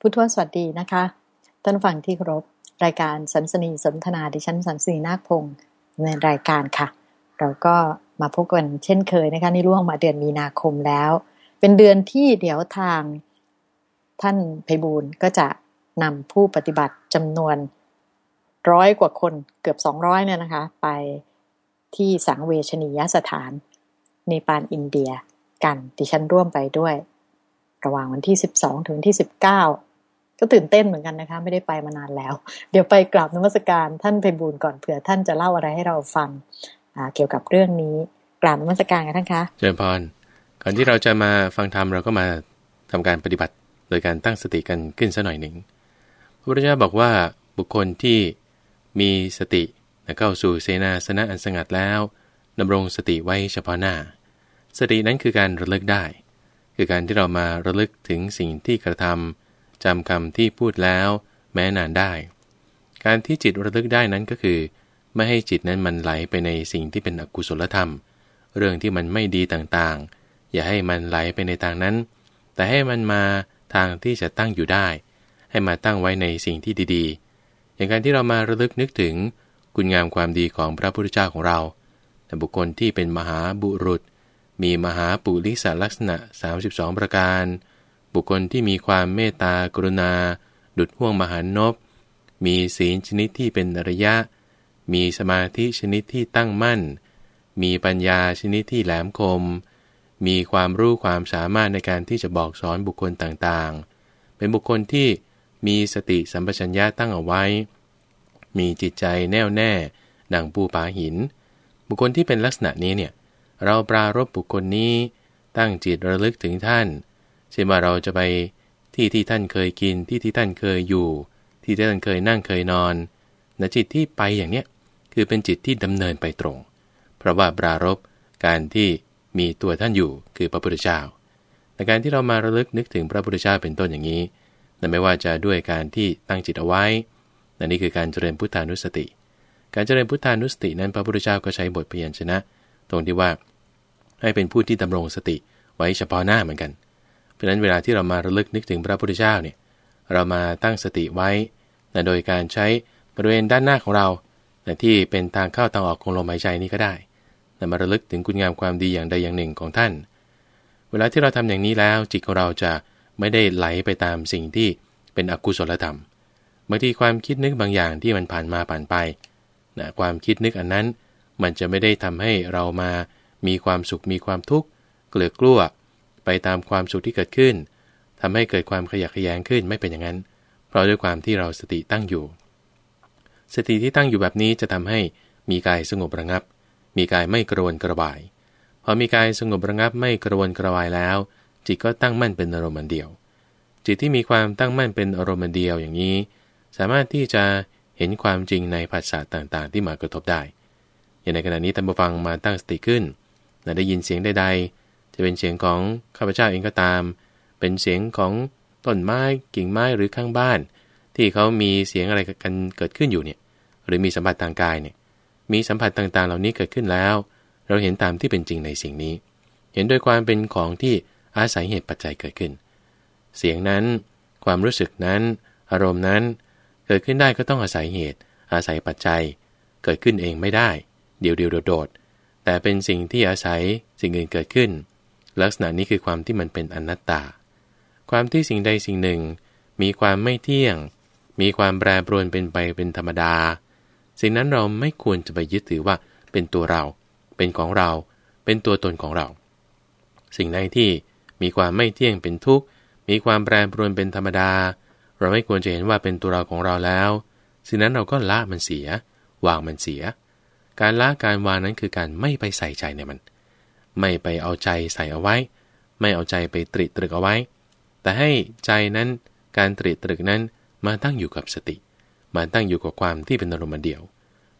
พุทธวสวัสดีนะคะท่านฟังที่เคารพรายการสันสนีสนทนาดิฉันสันสนีนาคพงศ์ในรายการค่ะ เราก็มาพบกันเช่นเคยนะคะนี่ล่วงมาเดือนมีนาคมแล้ว เป็นเดือนที่เดี๋ยวทางท่านไพบูลก็จะนำผู้ปฏิบัติจำนวนร้อยกว่าคนเกือบสองร้อยเนี่ยนะคะ ไปที่สังเวชนียสถานในปานอินเดียกันดิฉันร่วมไปด้วย ระหว่างวันที่ 12 ถึงที่ 19 ก็ตื่นเต้นเหมือนกันนะคะ ไม่ได้ไปมานานแล้ว เดี๋ยวไปกราบนมัสการท่านไพบูลก่อนเผื่อท่านจะเล่าอะไรให้เราฟังเกี่ยวกับเรื่องนี้กราบนมัสการกันท่านคะเจริญพรก่อนที่เราจะมาฟังธรรมเราก็มาทำการปฏิบัติโดยการตั้งสติกันขึ้นสัหน่อยหนึ่งพระพุทธเจ้าบอกว่าบุคคลที่มีสติเข้าสู่เสนาสนะอันสงัดแล้วดำรงสติไว้เฉพาะหน้า สตินั้นคือการระลึกได้ คือการที่เรามาระลึกถึงสิ่งที่กระทำ จำคำที่พูดแล้ว แม้นานได้ การที่จิตระลึกได้นั้นก็คือ ไม่ให้จิตนั้นมันไหลไปในสิ่งที่เป็นอกุศลธรรม เรื่องที่มันไม่ดีต่างๆ อย่าให้มันไหลไปในทางนั้น แต่ให้มันมาทางที่จะตั้งอยู่ได้ ให้มาตั้งไว้ในสิ่งที่ดีๆ อย่างการที่เรามาระลึกนึกถึงคุณงามความดีของพระพุทธเจ้าของเราแต่บุคคลที่เป็นมหาบุรุษ มีมหาปุริสลักษณะ 32 ประการ บุคคลที่มีความเมตตากรุณา ดุดห่วงมหานพมีศีลชนิดที่เป็นอริยะ มีสมาธิชนิดที่ตั้งมั่น มีปัญญาชนิดที่แหลมคม มีความรู้ความสามารถในการที่จะบอกสอนบุคคลต่างๆ เป็นบุคคลที่มีสติสัมปชัญญะตั้งเอาไว้ มีจิตใจแน่วแน่ ดังปูผาหิน บุคคลที่เป็นลักษณะนี้เนี่ย เราปรารบบุคคลนี้ ตั้งจิตระลึกถึงท่าน เช่นว่าเราจะไปที่ที่ท่านเคยกินที่ที่ท่านเคยอยู่ ที่ที่ท่านเคยนั่งเคยนอนนะจิตที่ไปอย่างเนี้ยคือเป็นจิตที่ดำเนินไปตรง เพราะว่าปรารบการที่มีตัวท่านอยู่คือพระพุทธเจ้าในการที่เรามาระลึกนึกถึงพระพุทธเจ้าเป็นต้นอย่างนี้นั่นไม่ว่าจะด้วยการที่ตั้งจิตเอาไว้นั่นนี่คือการเจริญพุทธานุสติ การเจริญพุทธานุสตินั้นพระพุทธเจ้าก็ใช้บทพยัญชนะ ตรงที่ว่า ให้เป็นผู้ที่ดำรงสติไว้เฉพาะหน้าเหมือนกัน เพราะฉะนั้นเวลาที่เรามาระลึกนึกถึงพระพุทธเจ้าเนี่ยเรามาตั้งสติไว้โดยการใช้บริเวณด้านหน้าของเราที่เป็นทางเข้าทางออกของลมหายใจนี้ก็ได้มาระลึกถึงคุณงามความดีอย่างใดอย่างหนึ่งของท่าน เวลาที่เราทำอย่างนี้แล้วจิตของเราจะไม่ได้ไหลไปตามสิ่งที่เป็นอกุศลธรรมบางทีความคิดนึกบางอย่างที่มันผ่านมาผ่านไปนะความคิดนึกอันนั้น มันจะไม่ได้ทำให้เรามามีความสุขมีความทุกข์เกลือกลั้ว ไปตามความสุขที่เกิดขึ้นทำให้เกิดความขยักขยงขึ้นไม่เป็นอย่างนั้น เพราะด้วยความที่เราสติตั้งอยู่ สติที่ตั้งอยู่แบบนี้จะทำให้มีกายสงบระงับ มีกายไม่กระวนกระวาย พอมีกายสงบระงับไม่กระวนกระวายแล้ว จิตก็ตั้งมั่นเป็นอารมณ์เดียว จิตที่มีความตั้งมั่นเป็นอารมณ์เดียวอย่างนี้ สามารถที่จะเห็นความจริงในภาษาต่างๆ ที่มากระทบได้ อย่างในขณะนี้ท่านผู้ฟังมาตั้งสติขึ้น ได้ยินเสียงใดๆ จะเป็นเสียงของข้าพเจ้าเองก็ตาม เป็นเสียงของต้นไม้กิ่งไม้หรือข้างบ้าน ที่เขามีเสียงอะไรกันเกิดขึ้นอยู่เนี่ย หรือมีสัมผัสทางกายเนี่ย มีสัมผัสต่างๆ เหล่านี้เกิดขึ้นแล้ว เราเห็นตามที่เป็นจริงในสิ่งนี้ เห็นโดยความเป็นของที่อาศัยเหตุปัจจัยเกิดขึ้น เสียงนั้น ความรู้สึกนั้น อารมณ์นั้น เกิดขึ้นได้ก็ต้องอาศัยเหตุ อาศัยปัจจัย เกิดขึ้นเองไม่ได้ เดียวเดียวโดดแต่เป็นสิ่งที่อาศัยสิ่งอื่นเกิดขึ้น ลักษณะนี้คือความที่มันเป็นอนัตตา ความที่สิ่งใดสิ่งหนึ่ง มีความไม่เที่ยง มีความแปรปรวนเป็นไปเป็นธรรมดา สิ่งนั้นเราไม่ควรจะไปยึดถือว่าเป็นตัวเรา เป็นของเรา เป็นตัวตนของเรา สิ่งใดที่มีความไม่เที่ยงเป็นทุกข์ มีความแปรปรวนเป็นธรรมดา เราไม่ควรจะเห็นว่าเป็นตัวเราของเราแล้ว สิ่งนั้นเราก็ละมันเสีย วางมันเสีย การละการวางนั้นคือการไม่ไปใส่ใจในมัน ไม่ไปเอาใจใส่เอาไว้ ไม่เอาใจไปตริตรึกเอาไว้ แต่ให้ใจนั้นการตริตรึกนั้นมาตั้งอยู่กับสติ มาตั้งอยู่กับความที่เป็นอารมณ์เดียว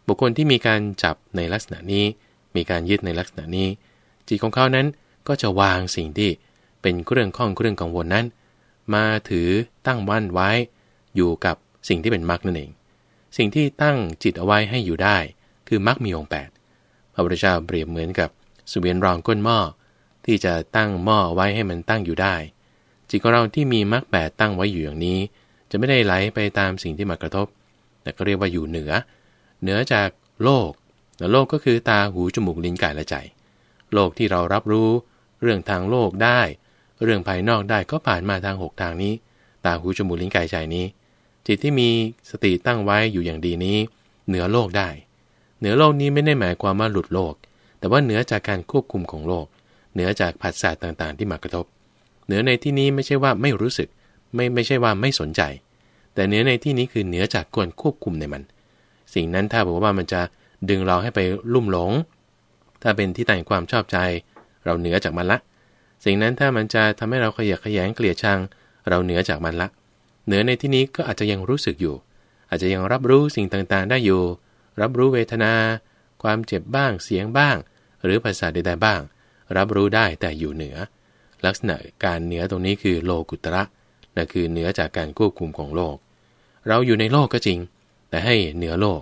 บุคคลที่มีการจับในลักษณะนี้ มีการยึดในลักษณะนี้ จิตของเขานั้นก็จะวางสิ่งที่เป็นเครื่องข้องเครื่องกังวลนั้น มาถือตั้งมั่นไว้ อยู่กับสิ่งที่เป็นมรรคนั่นเอง สิ่งที่ตั้งจิตเอาไว้ให้อยู่ได้ คือมรรคมีองค์8พระพุทธเจ้าเปรียบเหมือนกับ สเวียนรองก้นหม้อที่จะตั้งหม้อไว้ให้มันตั้งอยู่ได้ จิตของเราที่มีมรรคแปดตั้งไว้อยู่อย่างนี้ จะไม่ได้ไหลไปตามสิ่งที่มากระทบ แต่ก็เรียกว่าอยู่เหนือ เหนือจากโลกโลกก็คือตาหูจมูกลิ้นกายและใจ โลกที่เรารับรู้ เรื่องทางโลกได้ เรื่องภายนอกได้ก็ผ่านมาทางหกทางนี้ ตาหูจมูกลิ้นกายใจนี้ จิตที่มีสติตั้งไว้อยู่อย่างดีนี้ เหนือโลกได้ เหนือโลกนี้ไม่ได้หมายความว่าหลุดโลก แต่ว่าเหนือจากการควบคุมของโลก เหนือจากผัสสะต่างๆ ที่มากระทบ เหนือในที่นี้ไม่ใช่ว่าไม่รู้สึก ไม่ไม่ใช่ว่าไม่สนใจ แต่เหนือในที่นี้คือเหนือจากกวนควบคุมในมัน สิ่งนั้นถ้าบอกว่ามันจะดึงเราให้ไปลุ่มหลง ถ้าเป็นที่แต่งความชอบใจ เราเหนือจากมันละ สิ่งนั้นถ้ามันจะทำให้เราขยะขยงเกลียดชัง เราเหนือจากมันละ เหนือในที่นี้ก็อาจจะยังรู้สึกอยู่ อาจจะยังรับรู้สิ่งต่างๆ ได้อยู่ รับรู้เวทนา ความเจ็บบ้าง เสียงบ้าง หรือภาษาใดๆบ้าง รับรู้ได้แต่อยู่เหนือ ลักษณะการเหนือตรงนี้คือโลกุตระนั่นคือเหนือจากการควบคุมของโลก เราอยู่ในโลกก็จริง แต่ให้เหนือโลก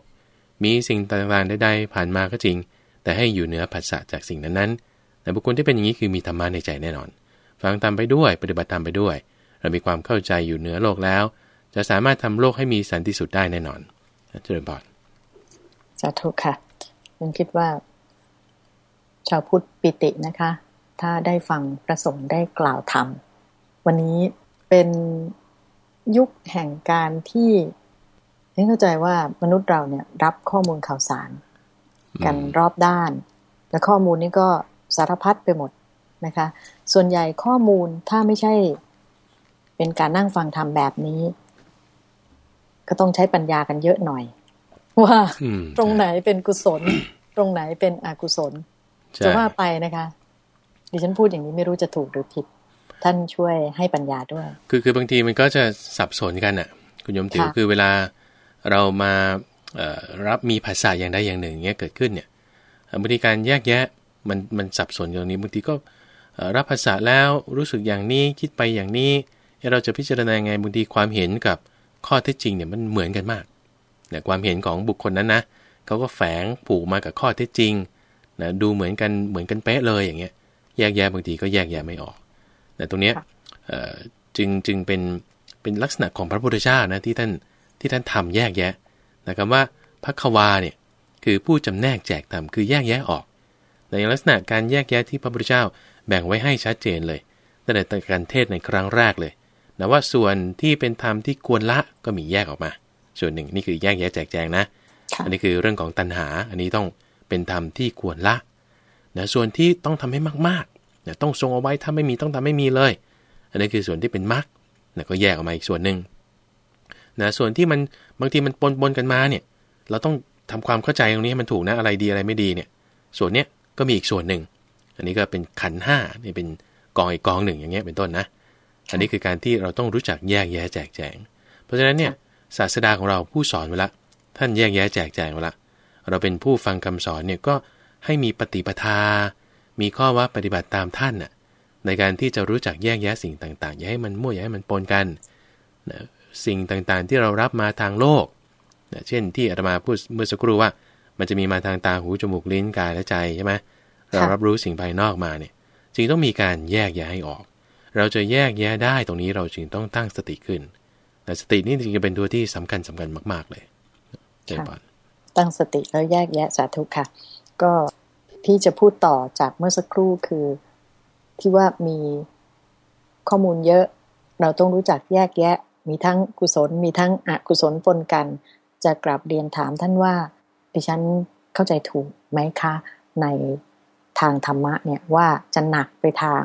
มีสิ่งต่างๆใดๆผ่านมาก็จริง แต่ให้อยู่เหนือผัสสะจากสิ่งนั้นๆ แต่บุคคลที่เป็นอย่างนี้คือมีธรรมะในใจแน่นอน ฟังตามไปด้วย ปฏิบัติตามไปด้วย เรามีความเข้าใจอยู่เหนือโลกแล้ว จะสามารถทำโลกให้มีสันติสุขได้แน่นอนเจริญพรสาธุค่ะ ผมคิดว่า ชาวพุทธปิตินะคะ ถ้าได้ฟังประสงค์ได้กล่าวธรรม วันนี้เป็นยุคแห่งการที่ฉันเข้าใจว่ามนุษย์เราเนี่ย รับข้อมูลข่าวสาร กันรอบด้าน และข้อมูลนี้ก็สารพัดไปหมดนะคะ ส่วนใหญ่ข้อมูลถ้าไม่ใช่ เป็นการนั่งฟังทำแบบนี้ ก็ต้องใช้ปัญญากันเยอะหน่อย ว่าตรงไหนเป็นกุศล ตรงไหนเป็นอกุศล จะว่าไปนะคะดิฉันพูดอย่างนี้ไม่รู้จะถูกหรือผิด ท่านช่วยให้ปัญญาด้วย คือคือบางทีมันก็จะสับสนกันอะ คุณยมติ๋วคือเวลาเรามารับมีภาษาอย่างใดอย่างหนึ่งเงี้ยเกิดขึ้นเนี่ยบางทีการแยกแยะมันมันสับสนอย่างนี้บางทีก็รับภาษาแล้วรู้สึกอย่างนี้คิดไปอย่างนี้เราจะพิจารณาไงบางทีความเห็นกับข้อเท็จจริงเนี่ยมันเหมือนกันมากเนี่ยความเห็นของบุคคลนั้นนะเขาก็แฝงผูกมากับข้อเท็จจริงนะดูเหมือนกันเหมือนกันเป๊ะเลยอย่างเงี้ยแยกแยะบางทีก็แยกแยะไม่ออกแต่ตรงเนี้ยจึงจึงเป็นเป็นลักษณะของพระพุทธเจ้านะที่ท่านที่ท่านทำแยกแยะนะครับว่าพักวาเนี่ยคือผู้จำแนกแจกธรรมคือแยกแยะออกในลักษณะการแยกแยะที่พระพุทธเจ้าแบ่งไว้ให้ชัดเจนเลยตั้งแต่การเทศในครั้งแรกเลยนะว่าส่วนที่เป็นธรรมที่ควรละก็มีแยกออกมา ส่วนหนึ่งนี่คือแยกแยะแจกแจงนะ อันนี้คือเรื่องของตัณหา อันนี้ต้องเป็นธรรมที่ควรละนะส่วนที่ต้องทำให้มากๆนะต้องทรงเอาไว้ถ้าไม่มีต้องทำให้มีเลย อันนี้คือส่วนที่เป็นมรรคนะก็แยกออกมาอีกส่วนหนึ่งนะส่วนที่มันบางทีมันปนปนกันมาเนี่ย เราต้องทำความเข้าใจตรงนี้ให้มันถูกนะอะไรดีอะไรไม่ดีเนี่ย ส่วนเนี้ยก็มีอีกส่วนหนึ่ง อันนี้ก็เป็นขันห้านี่เป็นกองอีกกองหนึ่งอย่างเงี้ยเป็นต้นนะ อันนี้คือการที่เราต้องรู้จักแยกแยะแจกแจง เพราะฉะนั้นเนี่ย ศาสดาของเราผู้สอนเวละ ท่านแยกแยะแจกแจงเวละ เราเป็นผู้ฟังคำสอนเนี่ยก็ให้มีปฏิปทา มีข้อว่าปฏิบัติตามท่านน่ะในการที่จะรู้จักแยกแยะสิ่งต่างๆ อย่าให้มันมั่วอย่าให้มันปนกันนะสิ่งต่างๆที่เรารับมาทางโลกเช่นที่อาตมาพูดเมื่อสักครู่ว่า มันจะมีมาทางตาหูจมูกลิ้นกายและใจใช่ไหมเรารับรู้สิ่งภายนอกมาเนี่ย จึงต้องมีการแยกแยะให้ออก เราจะแยกแยะได้ตรงนี้เราจึงต้องตั้งสติขึ้น แต่สตินี่จริงๆเป็นตัวที่สำคัญสำคัญมาก ๆ เลยเจปอนตั้งสติแล้วแยกแยะสาธุค่ะ ก็ที่จะพูดต่อจากเมื่อสักครู่คือ ที่ว่ามีข้อมูลเยอะ เราต้องรู้จักแยกแยะ มีทั้งกุศล มีทั้งอกุศลปนกัน จะกลับเรียนถามท่านว่าดิฉันเข้าใจถูกไหมคะ ในทางธรรมะเนี่ยว่าจะหนักไปทาง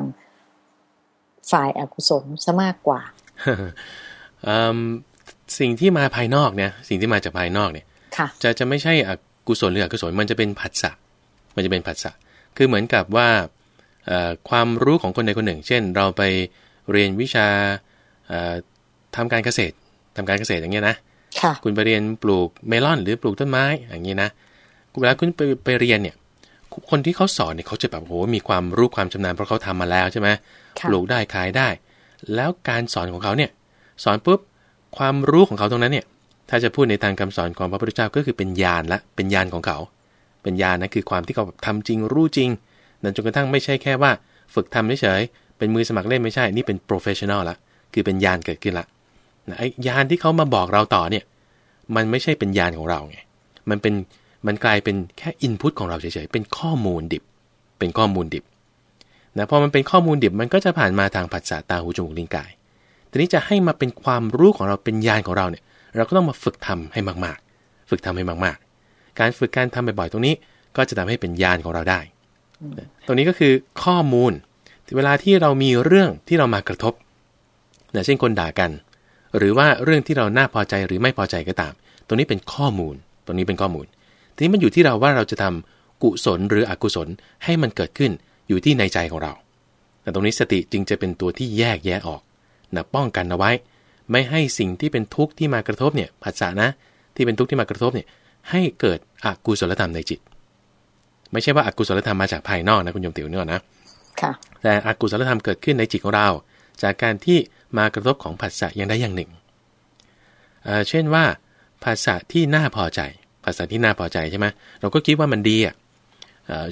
ฝ่ายอากุศลซะมากกว่า สิ่งที่มาภายนอกเนี่ยสิ่งที่มาจากภายนอกเนี่ยจะจะไม่ใช่อกุศลหรืออกุศลมันจะเป็นผัสสะมันจะเป็นผัสสะคือเหมือนกับว่าความรู้ของคนใดคนหนึ่ง เช่น เราไปเรียนวิชาทำการเกษตรทำการเกษตรอย่างเงี้ยนะคุณไปเรียนปลูกเมลอนหรือปลูกต้นไม้อย่างนี้นะเวลาคุณไปไปเรียนเนี่ย คนที่เขาสอนเนี่ยเขาจะแบบโหมีความรู้ความชำนาญเพราะเขาทำมาแล้วใช่ไหมปลูกได้ขายได้ แล้วการสอนของเขาเนี่ย สอนปุ๊บความรู้ของเขาตรงนั้นเนี่ยถ้าจะพูดในทางคำสอนของพระพุทธเจ้าก็คือเป็นญาณละเป็นญาณของเขา เป็นญาณนะคือความที่เขาแบบทำจริงรู้จริงนั่นจนกระทั่งไม่ใช่แค่ว่า ฝึกทำเฉยเป็นมือสมัครเล่นไม่ใช่นี่เป็น professional ละคือเป็นยานเกิดขึ้นละนะไอ้ยานที่เขามาบอกเราต่อเนี่ยมันไม่ใช่เป็นยานของเราไงมันเป็นมันกลายเป็นแค่ input ของเราเฉยๆเป็นข้อมูลดิบ เป็นข้อมูลดิบนะพอมันเป็นข้อมูลดิบมันก็จะผ่านมาทางผัสสะตาหูจมูกลิ้นกาย ทีนี้จะให้มาเป็นความรู้ของเราเป็นยานของเราเนี่ย เราก็ต้องมาฝึกทำให้มากๆ ฝึกทำให้มากๆ การฝึกการทำบ่อยๆตรงนี้ ก็จะทำให้เป็นยานของเราได้ ตรงนี้ก็คือข้อมูลเวลาที่เรามีเรื่องที่เรามากระทบนะเช่นคนด่ากัน หรือว่าเรื่องที่เราน่าพอใจหรือไม่พอใจก็ตาม ตรงนี้เป็นข้อมูล ตรงนี้เป็นข้อมูล ทีนี้มันอยู่ที่เราว่าเราจะทำกุศลหรืออกุศลให้มันเกิดขึ้นอยู่ที่ในใจของเราแต่ตรงนี้สติจึงจะเป็นตัวที่แยกแยะออก นะป้องกันเอาไว้ ไม่ให้สิ่งที่เป็นทุกข์ที่มากระทบเนี่ยผัสสะนะที่เป็นทุกข์ที่มากระทบเนี่ยให้เกิดอกุศลธรรมในจิต ไม่ใช่ว่าอากุศลธรรมมาจากภายนอกนะคุณโยมติ๋วเนื้อนะแต่อกุศลธรรมเกิดขึ้นในจิตของเรา จากการที่มากระทบของผัสสะอย่างใดอย่างหนึ่งเเช่นว่าภาษาที่น่าพอใจ ภาษาที่น่าพอใจใช่ไหมเราก็คิดว่ามันดีอะ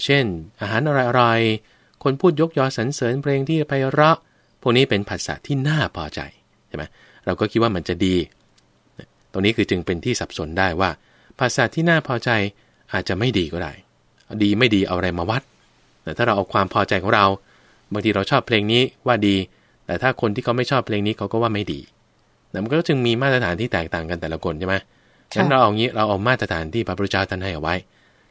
เช่น อาหารอร่อยๆคนพูดยกยอสรรเสริญเพลงที่ไพเราะ พวกนี้เป็นภาษาที่น่าพอใจใช่ไหมเราก็คิดว่ามันจะดี ตรงนี้คือจึงเป็นที่สับสนได้ว่าภาษาที่น่าพอใจอาจจะไม่ดีก็ได้ ดีไม่ดีเอาอะไรมาวัด แต่ถ้าเราเอาความพอใจของเรา บางทีเราชอบเพลงนี้ว่าดี แต่ถ้าคนที่เขาไม่ชอบเพลงนี้เขาก็ว่าไม่ดีแต่มันก็จึงมีมาตรฐานที่แตกต่างกันแต่ละคนใช่ไหมฉะนั้นเราเอางี้เราเอามาตรฐานที่พระพุทธเจ้าท่านให้เอาไว้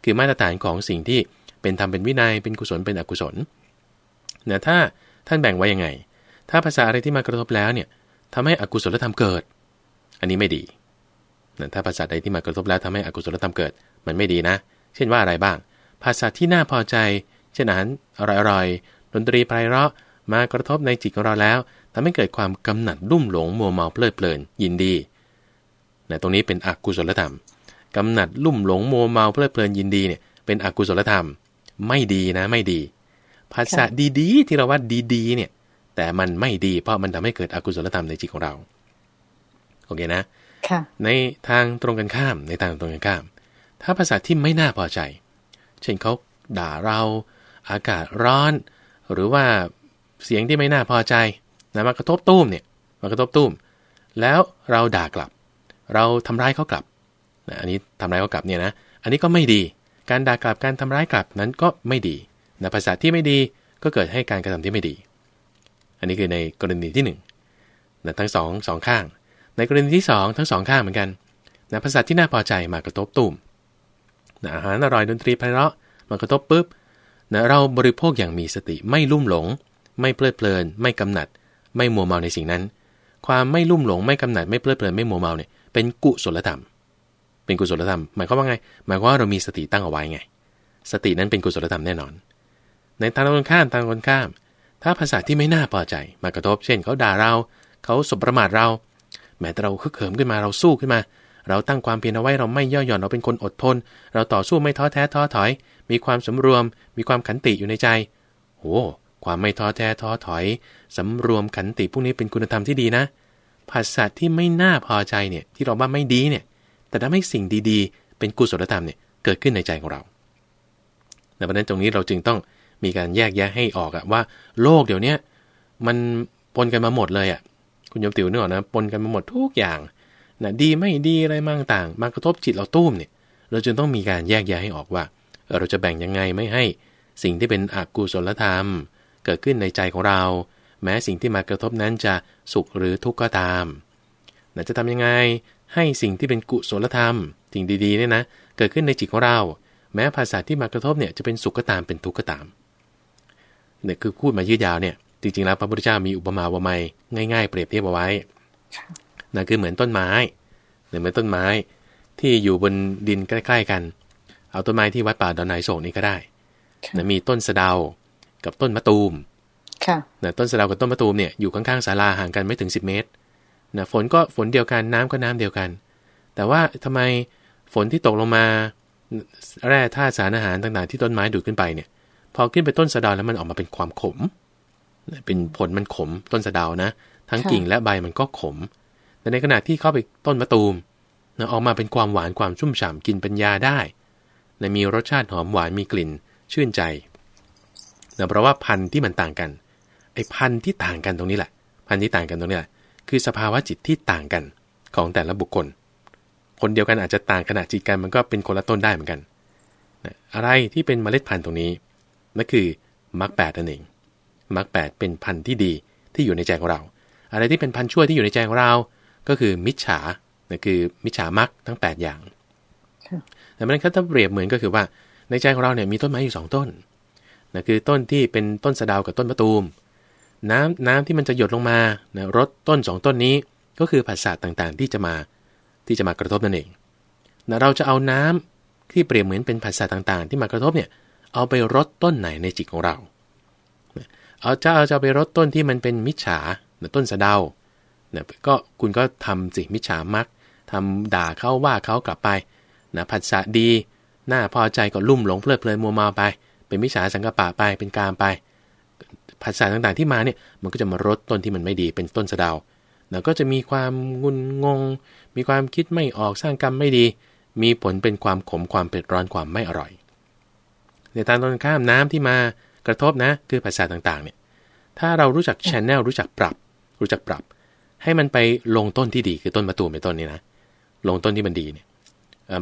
คือมาตรฐานของสิ่งที่เป็นธรรมเป็นวินัยเป็นกุศลเป็นอกุศลเนี่ยถ้าท่านแบ่งไว้ยังไง ถ้าภาษาอะไรที่มากระทบแล้วเนี่ยทำให้อกุศลธรรมเกิด อันนี้ไม่ดีนะถ้าภาษาใดที่มากระทบแล้วทำให้อกุศลธรรมเกิด มันไม่ดีนะ เช่นว่าอะไรบ้าง ภาษาที่น่าพอใจ เช่นอาหารอร่อยๆดนตรีไพเราะมากระทบในจิตของเราแล้วทำให้เกิดความกำหนัดรุ่มหลงมัวเมาเพลิดเพลินยินดีนะตรงนี้เป็นอกุศลธรรมกำหนัดรุ่มหลงมัวเมาเพลิดเพลินยินดีเนี่ยเป็นอกุศลธรรม ไม่ดีนะไม่ดี ภาษาดีๆ ที่เราว่าดีๆเนี่ย แต่มันไม่ดีเพราะมันทำให้เกิดอกุศลธรรมในจิตของเราโอเคนะในทางตรงกันข้ามในทางตรงกันข้าม ถ้าภาษาที่ไม่น่าพอใจ เช่นเขาด่าเราอากาศร้อน หรือว่าเสียงที่ไม่น่าพอใจนะมากระทบตุ้มเนี่ยมากระทบตุ้ม แล้วเราด่ากลับ เราทำร้ายเขากลับนะอันนี้ทำร้ายเขากลับเนี่ยนะอันนี้ก็ไม่ดี การด่ากลับการทำร้ายกลับนั้นก็ไม่ดีนะภาษาที่ไม่ดีก็เกิดให้การกระทำที่ไม่ดี อันนี้คือในกรณีที่1นนะทั้งสองสองข้าง ในกรณีที่ 2 ทั้งสองข้างเหมือนกันนะภาษาที่น่าพอใจมากระทบตุ้มนะอาหารอร่อยดนตรีไพเราะมากระทบปุ๊บนะเราบริโภคอย่างมีสติไม่ลุ่มหลง ไม่เพลิดเพลิน ไม่กำหนัด ไม่มัวเมาในสิ่งนั้น ความไม่ลุ่มหลงไม่กำหนัดไม่เพลิดเพลินไม่มัวเมาเนี่ยเป็นกุศลธรรม เป็นกุศลธรรม หมายความว่าไง หมายความว่าเรามีสติตั้งเอาไว้ไง สตินั้นเป็นกุศลธรรมแน่นอน ในทางตรงข้ามทางตรงข้าม ถ้าภาษาที่ไม่น่าพอใจมากระทบ เช่นเขาด่าเรา เขาสบประมาทเรา แม้แต่เราคึกเหิมขึ้นมาเราสู้ขึ้นมา เราตั้งความเพียรเอาไว้เราไม่ย่อหย่อนเราเป็นคนอดทน เราต่อสู้ไม่ท้อแท้ท้อถอย มีความสำรวม มีความขันติอยู่ในใจโอ้ความไม่ท้อแท้ท้อถอยสำรวมขันติพวกนี้เป็นคุณธรรมที่ดีนะภาษาที่ไม่น่าพอใจเนี่ยที่เราว่าไม่ดีเนี่ย แต่ทำให้สิ่งดีๆ เป็นกุศลธรรมเนี่ยเกิดขึ้นในใจของเราดังนั้นตรงนี้เราจึงต้อง มีการแยกแยะให้ออกอะว่าโลกเดี๋ยวนี้มันปนกันมาหมดเลยอะคุณโยมติ๋วนึกออกนะปนกันมาหมดทุกอย่างนะดีไม่ดีอะไรมั่งต่าง มากระทบจิตเราตุ้มเนี่ย เราจึงต้องมีการแยกแยะให้ออกว่า เราจะแบ่งยังไงไม่ให้ สิ่งที่เป็นอกุศลธรรม เกิดขึ้นในใจของเรา แม้สิ่งที่มากระทบนั้นจะสุขหรือทุกข์ก็ตามเราจะทำยังไงให้สิ่งที่เป็นกุศลธรรม สิ่งดีๆเนี่ยนะ เกิดขึ้นในจิตของเรา แม้ภาษาที่มากระทบเนี่ยจะเป็นสุขก็ตามเป็นทุกข์ก็ตาม เนี่ยคือพูดมายืดยาวเนี่ยจริงๆแล้วพระพุทธเจ้ามีอุปมาอุปไมยง่าย ๆ เปรียบเทียบเอาไว้นั่นคือเหมือนต้นไม้เหมือนต้นไม้ที่อยู่บนดินใกล้ๆกัน เอาต้นไม้ที่วัดป่าดอนไนโศกนี่ก็ได้นะมีต้นสะเดากับต้นมะตูมนะต้นสะเดากับต้นมะตูมเนี่ยอยู่ข้างๆศาลาห่างกันไม่ถึง 10 เมตรนะฝนก็ฝนเดียวกันน้ำก็น้ำเดียวกัน แต่ว่าทำไมฝนที่ตกลงมา แร่ธาตุสารอาหารต่างๆ ที่ต้นไม้ดูดขึ้นไปเนี่ย พอขึ้นไปต้นสะเดาแล้วมันออกมาเป็นความขม เป็นผลมันขมต้นสะเดานะ ทั้งกิ่งและใบมันก็ขม แต่ในขณะที่เข้าไปต้นมะตูมนะออกมาเป็นความหวานความชุ่มฉ่ำกินปัญญาได้นะมีรสชาติหอมหวานมีกลิ่นชื่นใจนะเพราะว่าพันธุ์ที่มันต่างกันไออ้พันธุ์ที่ต่างกันตรงนี้แหละ พันธุ์ที่ต่างกันตรงนี้แหละ คือสภาวะจิตที่ต่างกันของแต่ละบุคคล คนเดียวกันอาจจะต่างขนาดจิตกันมันก็เป็นคนละต้นได้เหมือนกันนะอะไรที่เป็นเมล็ดพันธุ์ตรงนี้ นั่นคือมรรคแปดนั่นเองมรรคแปดเป็นพันธุ์ที่ดีที่อยู่ในใจของเรา อะไรที่เป็นพันธุ์ชั่วที่อยู่ในใจของเรา ก็คือมิจฉานั่นคือมิจฉามรรคทั้ง 8 อย่างแต่มันถ้าเปรียบเหมือนก็คือว่าในใจของเราเนี่ยมีต้นไม้อยู่สองต้นนะคือต้นที่เป็นต้นสะดาวกับต้นมะตูม น้ำน้ำที่มันจะหยดลงมานะรดต้นสองต้นนี้ก็คือภาษาต่างๆที่จะมาที่จะมากระทบนั่นเองนะเราจะเอาน้ำที่เปรียบเหมือนเป็นภาษาต่างๆ ที่มากระทบเนี่ย เอาไปรดต้นไหนในจิตของเรา เอาจะเอาจะไปรดต้นที่มันเป็นมิจฉาต้นสะเดาเนี่ยก็คุณก็ทำสิมิจฉามักทำด่าเขาว่าเขากลับไปนะผัสสะดีหน้าพอใจก็ลุ่มหลงเพลิดเพลินมัวเมาไป เป็นมิจฉาสังกปะไปเป็นกามไปผัสสะต่างๆที่มาเนี่ยมันก็จะมารดต้นที่มันไม่ดีเป็นต้นสะเดาแล้วก็จะมีความงุนงง มีความคิดไม่ออกสร้างกรรมไม่ดี มีผลเป็นความขมความเผ็ดร้อนความไม่อร่อย ในทางตรงข้ามน้ำที่มากระทบนะคือภาษาต่างๆเนี่ยถ้าเรารู้จักชแนลรู้จักปรับ รู้จักปรับ ให้มันไปลงต้นที่ดีคือต้นมะตูมเป็นต้นนี้นะลงต้นที่มันดีเนี่ย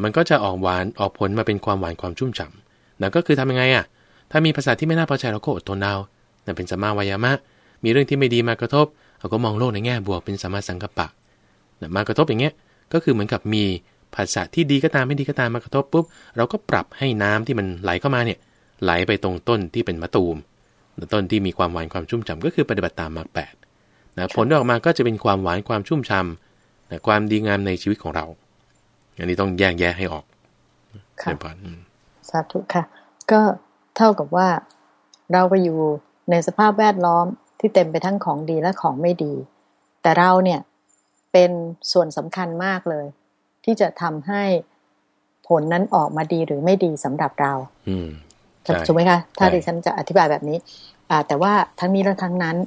มันก็จะออกหวานออกผลมาเป็นความหวานความชุ่มฉ่ำนั่นก็คือทำยังไงอะถ้ามีภาษาที่ไม่น่าพอใจเราก็อดทนเอานั่นเป็นสัมมาวายามะ มีเรื่องที่ไม่ดีมากระทบเราก็มองโลกในแง่บวกเป็นสัมมาสังกัปปะมากระทบอย่างเงี้ยก็คือเหมือนกับมี ภาษาที่ดีก็ตามไม่ดีก็ตามมากระทบปุ๊บเราก็ปรับให้น้ำที่มันไหลเข้ามาเนี่ยไหลไปตรงต้นที่เป็นมะตูมต้นที่มีความหวานความชุ่มฉ่าก็คือปฏิบัติตามมรรคแปดนะผลออกมาก็จะเป็นความหวานความชุ่มฉ่านะความดีงามในชีวิตของเรา อันนี้ต้องแยกแยะให้ออกค่ะสาธุค่ะ ก็เท่ากับว่าเราไปอยู่ในสภาพแวดล้อมที่เต็มไปทั้งของดีและของไม่ดี แต่เราเนี่ยเป็นส่วนสำคัญมากเลย ที่จะทำให้ผลนั้นออกมาดีหรือไม่ดีสำหรับเรา อืมถูกไหมคะถ้าดิฉันจะอธิบายแบบนี้ อ่า แต่ว่าทั้งนี้และทั้งนั้น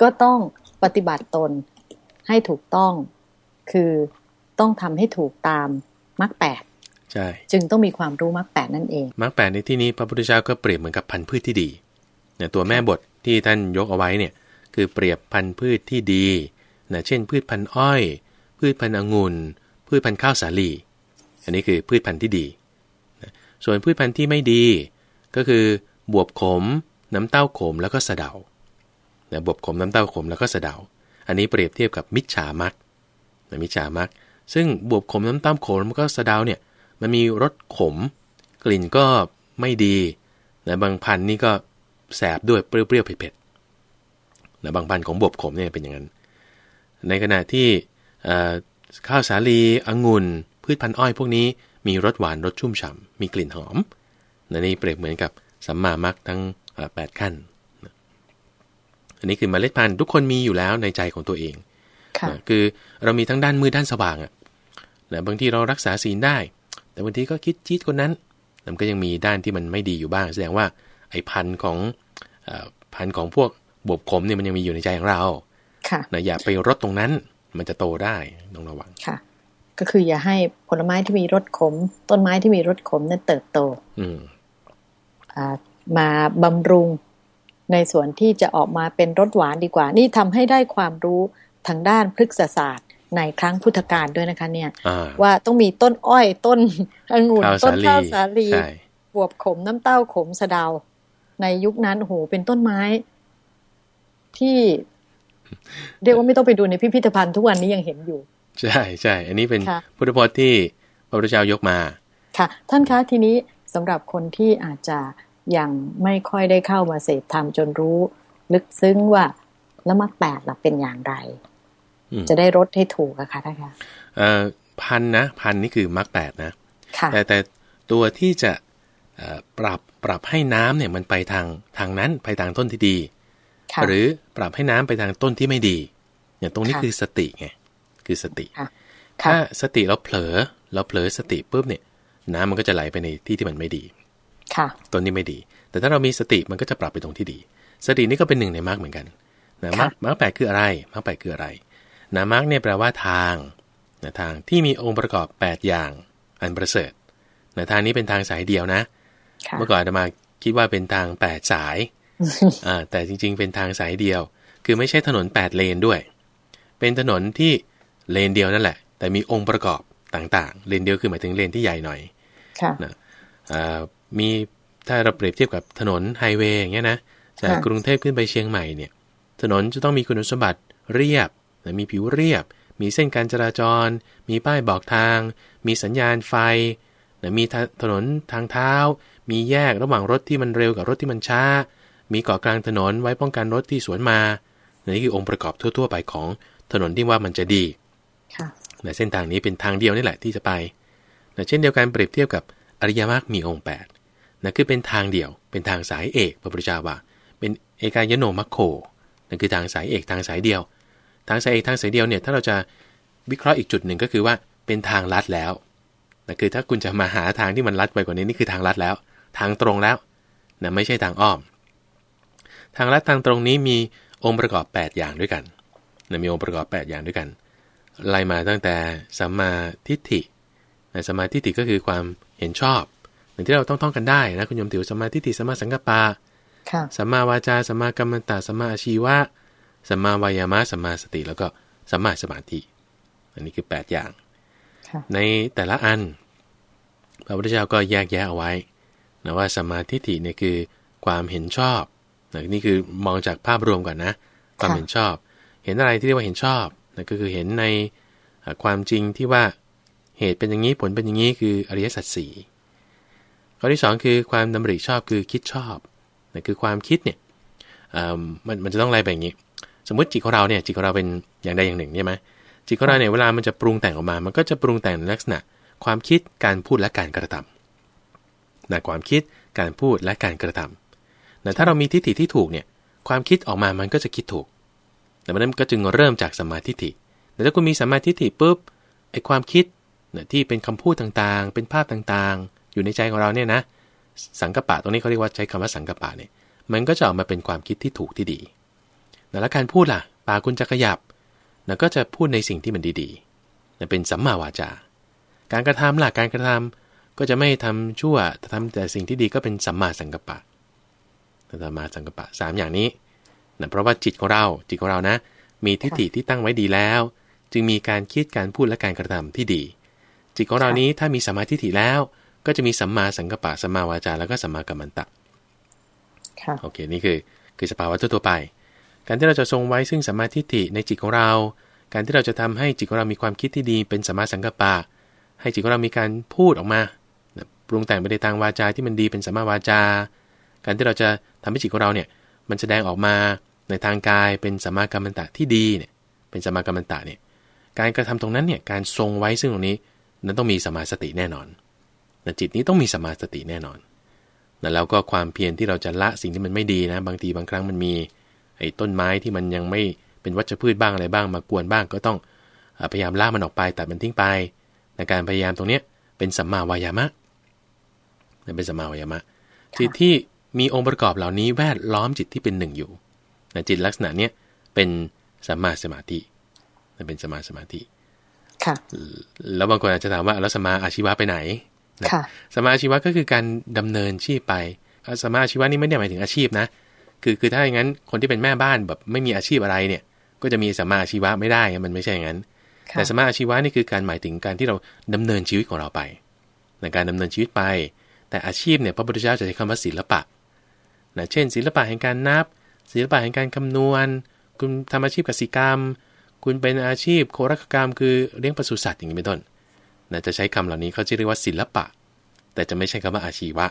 ก็ต้องปฏิบัติตนให้ถูกต้องคือต้องทำให้ถูกตามมรรคแปดใช่จึงต้องมีความรู้มรรคแปดนั่นเองมรรคแปดในที่นี้พระพุทธเจ้าก็เปรียบเหมือนกับพันธุ์พืชที่ดีเนี่ยตัวแม่บทที่ท่านยกเอาไว้เนี่ยคือเปรียบพันธุ์พืชที่ดีนะเช่น พืชพันธุ์อ้อย พืชพันธุ์องุ่น พืชพันธุ์ข้าวสาลี อันนี้คือพืชพันธุ์ที่ดี ส่วนพืชพันธุ์ที่ไม่ดี ก็คือบวบขม น้ำเต้าขมแล้วก็สะเดานะบวบขมน้ำเต้าขมแล้วก็สะเดา อันนี้เปรียบเทียบกับมิจฉามักนะมิจฉามักซึ่งบวบขมน้ำเต้าขมแล้วก็สะเดาเนี่ยมันมีรสขม กลิ่นก็ไม่ดีนะบางพันธุ์นี่ก็แสบด้วยเปรี้ยวๆเผ็ดๆนะบางพันธุ์ของบวบขมเนี่ยเป็นอย่างนั้น ในขณะที่ ข้าวสาลีองุ่น พืชพันธุ์อ้อยพวกนี้มีรสหวานรสชุ่มฉ่ำมีกลิ่นหอมนนี่เปรียบเหมือนกับสัมมามรรคทั้งแปดขั้น อันนี้คือมเมล็ดพันธุ์ทุกคนมีอยู่แล้วในใจของตัวเองคือเรามีทั้งด้านมืดด้านสว่างอะนะบางทีเรารักษาศีลได้ แต่บางทีก็คิดจี๊ดคนนั้นมันก็ยังมีด้านที่มันไม่ดีอยู่บ้าง แสดงว่าไอ้พันธุ์ของพันธุ์ของพวกบวบขมเนี่ยมันยังมีอยู่ในใจของเราค่ะนะอย่าไปรดตรงนั้น มันจะโตได้ต้องระวังค่ะ ก็คืออย่าให้ผลไม้ที่มีรสขม ต้นไม้ที่มีรสขมนั้นเติบโต อืมมาบำรุงในส่วนที่จะออกมาเป็นรสหวานดีกว่า นี่ทำให้ได้ความรู้ทางด้านพฤกษศาสตร์ในครั้งพุทธกาลด้วยนะคะ เนี่ยว่าต้องมีต้นอ้อยต้นองุ่นต้นข้าวสาลีบวบขมน้ำเต้าขมสะดาวในยุคนั้นโอ้โหเป็นต้นไม้ ที่ เรียกว่าไม่ต้องไปดูในพิพิธภัณฑ์ทุกวันนี้ยังเห็นอยู่ ใช่ใช่อันนี้เป็นพุทธพจน์ที่พระพุทธเจ้ายกมาค่ะ ท่านคะทีนี้สำหรับคนที่อาจจะยังไม่ค่อยได้เข้ามาเสพธรรมจนรู้ ลึกซึ้งว่าแล้วมรรคแปดล่ะเป็นอย่างไร จะได้รถให้ถูกอะค่ะท่านคะพันนะพันนี่คือมรรคแปดนะแต่แต่ตัวที่จะปรับปรับให้น้ำเนี่ยมันไปทางทางนั้นไปทางต้นที่ดี หรือปรับให้น้ำไปทางต้นที่ไม่ดี อย่างตรงนี้คือสติไงคือสติถ้าสติเราเผลอเราเผลอสติปุ๊บเนี่ย น้ำมันก็จะไหลไปในที่ที่มันไม่ดี ค่ะต้นนี้ไม่ดี แต่ถ้าเรามีสติมันก็จะปรับไปตรงที่ดี สตินี่ก็เป็นหนึ่งในมรรคเหมือนกันนะมรรคมรรคแปดคืออะไรมรรคแปดคืออะไรนะมรรคเนี่ยแปลว่าทางนะทางที่มีองค์ประกอบ 8 อย่าง อันประเสริฐนะทางนี้เป็นทางสายเดียวนะ เมื่อก่อนจะมาคิดว่าเป็นทาง 8 สาย อ่าแต่จริง ๆ เป็นทางสายเดียว คือไม่ใช่ถนน8เลนด้วย เป็นถนนที่เลนเดียวนั่นแหละ แต่มีองค์ประกอบต่างๆ เลนเดียวคือหมายถึงเลนที่ใหญ่หน่อยค่ะนะอ่ามีถ้าเราเปรียบเทียบกับถนนไฮเวย์อย่างเงี้ยนะจากค่ะกรุงเทพขึ้นไปเชียงใหม่เนี่ย ถนนจะต้องมีคุณสมบัติเรียบนะมีผิวเรียบ มีเส้นการจราจร มีป้ายบอกทาง มีสัญญาณไฟนะมีทาถนนทางเท้า มีแยกระหว่างรถที่มันเร็วกับรถที่มันช้า มีเกาะกลางถนนไว้ป้องกันรถที่สวนมานี่คือองค์ประกอบทั่ว ๆ ไปของถนนที่ว่ามันจะดีค่ะนะเส้นทางนี้เป็นทางเดียวนี่แหละที่จะไปนะเช่นเดียวกันเปรียบเทียบกับอริยมรรคมีองค์8นะคือเป็นทางเดียวเป็นทางสายเอกพระพุทธเจ้าว่าเป็นเอกายโนมัคโคนั่นคือทางสายเอกทางสายเดียว ทางสายเอกทางสายเดียวเนี่ยถ้าเราจะวิเคราะห์อีกจุดหนึ่งก็คือว่าเป็นทางลัดแล้วนะคือถ้าคุณจะมาหาทางที่มันลัดไปกว่านี้นี่คือทางลัดแล้ว ทางตรงแล้วนะไม่ใช่ทางอ้อม ทางลัดทางตรงนี้มีองค์ประกอบ 8 อย่างด้วยกันนะมีองค์ประกอบ 8 อย่างด้วยกัน ไล่มาตั้งแต่สัมมาทิฏฐินะสัมมาทิฏฐิก็คือความเห็นชอบอย่างที่เราต้องท่องกันได้นะคุณโยมติวสัมมาทิฏฐิสัมมาสังกัปปะค่ะสัมมาวาจาสัมมากัมมันตะสัมมาอาชีวะสัมมาวายามะสัมมาสติ แล้วก็สัมมาสมาธิ อันนี้คือ 8 อย่างค่ะในแต่ละอัน พระพุทธเจ้าก็แยกแยะเอาไว้นะว่าสัมมาทิฏฐิเนี่ยคือความเห็นชอบ นี่คือมองจากภาพรวมก่อนนะ ความเห็นชอบ เห็นอะไรที่เรียกว่าเห็นชอบนะก็คือเห็นในความจริงที่ว่าเหตุเป็นอย่างนี้ผลเป็นอย่างนี้คืออริยสัจสี่ข้อที่สองคือความดำริชอบคือคิดชอบนะคือความคิดเนี่ยมันมันจะต้องอะไรแบบนี้ สมมติจิตของเราเนี่ยจิตของเราเป็นอย่างใดอย่างหนึ่งใช่ไหมจิตของเราเนี่ยเวลามันจะปรุงแต่งออกมา มันก็จะปรุงแต่งในลักษณะ ความคิดการพูดและการกระทำนะความคิดการพูดและการกระทำ นะถ้าเรามีทิฏฐิที่ถูกเนี่ย ความคิดออกมามันก็จะคิดถูก แต่มันก็จึงเริ่มจากสัมมาทิฏฐิแต่ถ้าคุณมีสัมมาทิฏฐิปุ๊บไอ้ความคิดนะที่เป็นคำพูดต่างๆ เป็นภาพต่างๆ อยู่ในใจของเราเนี่ยนะ สังกปะตรงนี้เขาเรียกว่าใช้คำว่าสังกปะเนี่ย มันก็จะออกมาเป็นความคิดที่ถูกที่ดีนะแล้วการพูดล่ะ ปากคุณจะขยับนะก็จะพูดในสิ่งที่มันดีๆนะเป็นสัมมาวาจา การกระทำล่ะ การกระทำก็จะไม่ทำชั่วทำแต่สิ่งที่ดีก็เป็นสัมมาสังกปปะ สัมมาสังกัปปะสามอย่างนี้นะเพราะว่าจิตของเราจิตของเรานะ มีทิฏฐิที่ตั้งไว้ดีแล้ว จึงมีการคิดการพูดและการกระทำที่ดี จิตของเรานี้ถ้ามีสัมมาทิฏฐิแล้ว ก็จะมีสัมมาสังกัปปะสัมมาวาจาแล้วก็สัมมากัมมันตะค่ะโอเคนี่คือคือสภาวะทั่วๆไป การที่เราจะทรงไว้ซึ่งสัมมาทิฏฐิในจิตของเรา การที่เราจะทำให้จิตของเรามีความคิดที่ดี เป็นสัมมาสังกัปปะ ให้จิตของเรามีการพูดออกมานะปรุงแต่งไปในทางวาจาที่มันดีเป็นสัมมาวาจา การที่เราจะทำให้จิตของเราเนี่ยมันแสดงออกมาในทางกายเป็นสัมมากัมมันตะที่ดีเนี่ยเป็นสัมมากัมมันตะเนี่ยการกระทำตรงนั้นเนี่ยการทรงไว้ซึ่งตรงนี้นั้นต้องมีสมาสติแน่นอนนะจิตนี้ต้องมีสมาสติแน่นอนนะแล้วก็ความเพียรที่เราจะละสิ่งที่มันไม่ดีนะ บางทีบางครั้งมันมีไอ้ต้นไม้ที่มันยังไม่เป็นวัชพืชบ้างอะไรบ้างมากวนบ้าง ก็ต้องพยายามละมันออกไปตัดมันทิ้งไปในการพยายามตรงเนี้ยเป็นสัมมาวายามะนั่นเป็นสัมมาวายามะจิตที่ มีองค์ประกอบเหล่านี้แวดล้อมจิตที่เป็นหนึ่งอยู่นะจิตลักษณะเนี้ยเป็นสัมมาสมาธินั่นเป็นสัมมาสมาธิค่ะแล้วบางคนอาจจะถามว่าแล้วสัมมาอาชีวะไปไหนค่ะสัมมาอาชีวะก็คือการดำเนินชีพไปเอ่อสัมมาอาชีวะนี่ไม่ได้หมายถึงอาชีพนะคือคือถ้าอย่างนั้นคนที่เป็นแม่บ้านแบบไม่มีอาชีพอะไรเนี่ย ก็จะมีสัมมาอาชีวะไม่ได้มันไม่ใช่อย่างนั้นค่ะแต่สมมาอาชีวะนี่คือการหมายถึงการที่เราดำเนินชีวิตของเราไปในการดำเนินชีวิตไป แต่อาชีพเนี่ยพระพุทธเจ้าจะใช้คำว่าศิลปะ นะเช่น ศิลปะแห่งการนับ ศิลปะแห่งการคำนวณ คุณทำอาชีพกสิกรรม คุณเป็นอาชีพโครักกรรม คือเลี้ยงปศุสัตว์อย่างนี้เป็นต้นนะจะใช้คำเหล่านี้เขาจะเรียกว่าศิลปะ แต่จะไม่ใช่คำว่าอาชีวะ